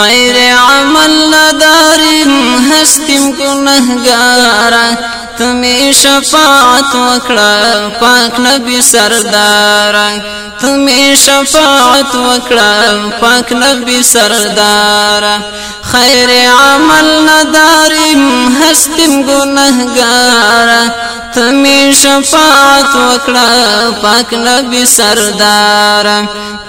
خیر عمل نداریم، ہستیم گنہگارا تمہیں شفاعت وکڑا، پاک نبی سردارا۔ تمہیں شفاعت وکڑا، پاک نبی سردارا۔ خیر عمل نداریم، ہستیم گنہگارا تمہیں شفاعت وکڑا، پاک نبی سردارا۔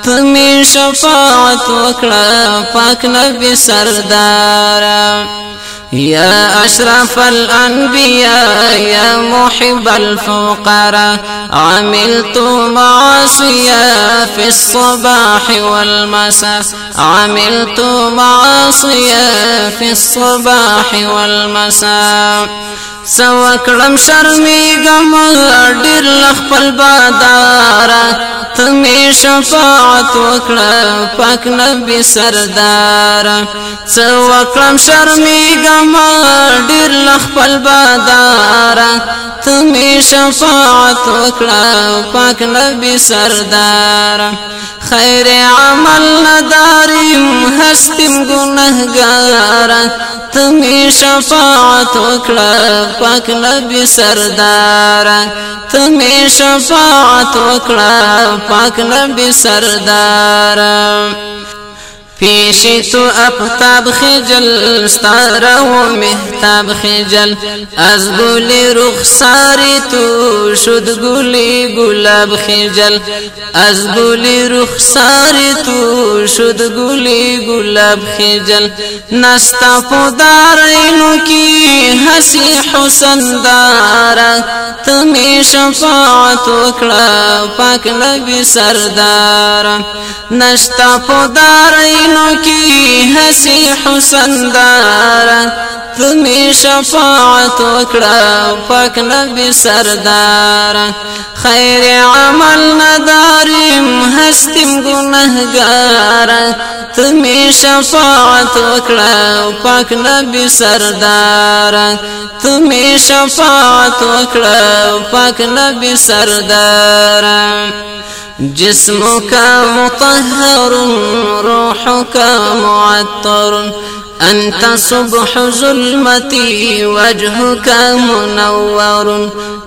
تمہیں شفاعت وکڑا پاک نبی سردارا يا أشرف الأنبياء، يا محب الفقراء، عملت معاصيا في الصباح والمساء. عملت معاصيا في الصباح والمساء. سوکړم شرمېږم ډېر لخپل بادارا تمې شفاعت وکړه پاک نبی سردار سوکړم شرمېږم ډېر لخپل بادارا تمې شفاعت وکړه پاک نبی سردار خیر عمل نداریم ہستیم گنہگارا تمہیں شفاعت وکڑا پاک نبی سردار. تمہیں شفاعت وکڑا پاک نبی سردار. پیشی تو افتاب خجل ستارا و محتاب خجل۔ از گولی رخساری تو شد گلی گلاب خجل۔ از رخ رخساری تو شد گلی گلاب خجل۔ نستا پودارینو کی حسی حسن دارا تمی شفاعت وکڑا پاک نبی سردارا نشتا پودارینو کی ہنسی حسن دارا تمہیں شفاعت وکڑا پاک نبی سردارا خیر عمل نداریم، ہستیم گنہگارا تمہیں شفاعت وکڑا پاک نبی سردارا تمہیں شفاعت وکڑا پاک نبی سردارا جسم کا مطهر روح کا معطر۔ أنت صبح ظلمتي وجهك منور۔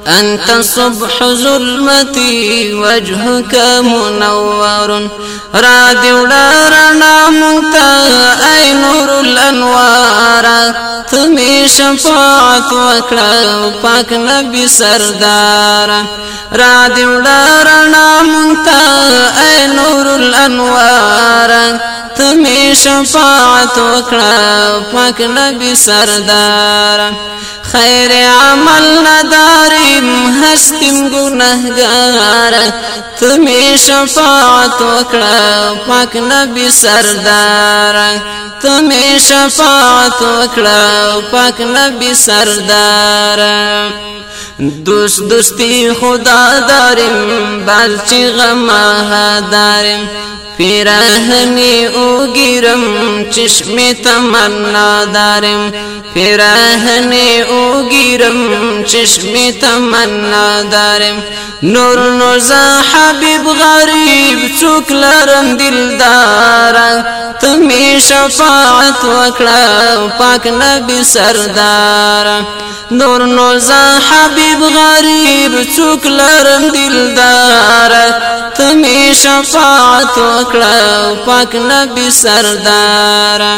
أنت صبح ظلمتي، وجهك منور. راد ودارنا منتا أي نور الأنوار. تمي شفاعت وكلا پاک نبي سردار. راد ودارنا منتا أي نور الأنوار. تمہیں شفاعت وکڑا پاک نبی سردار. خیر عمل نداریم، ہستیم گنہگار تمہیں شفاعت وکڑا، پاک نبی سردار، تمہیں شفاعت وکڑا، پاک نبی سردار۔ دوست دوستی خدا داریم بالچی غمہ داریم پیراہنی او گیرم چشم تمنا دارم پیراہنی او گیرم چشم تمنا دارم۔ نور نوزا حبیب غریب، چوک لرم دلدارا تمی شفاعت وکڑا، پاک نبی سردارا نور نوزا حبیب غریب، چوک لرم دلدارا شفاعت وکڑا پاک نبی سردارا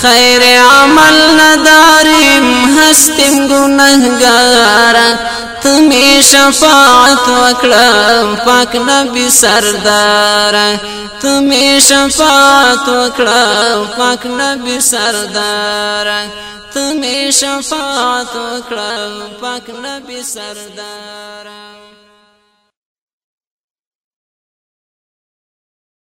خیر عمل نداریم ہستیم گنہگارا تمی شفاعت وکڑا پاک نبی سردارا تمی شفاعت وکڑا پاک نبی سردارا تمی شفاعت وکڑا پاک نبی سردارا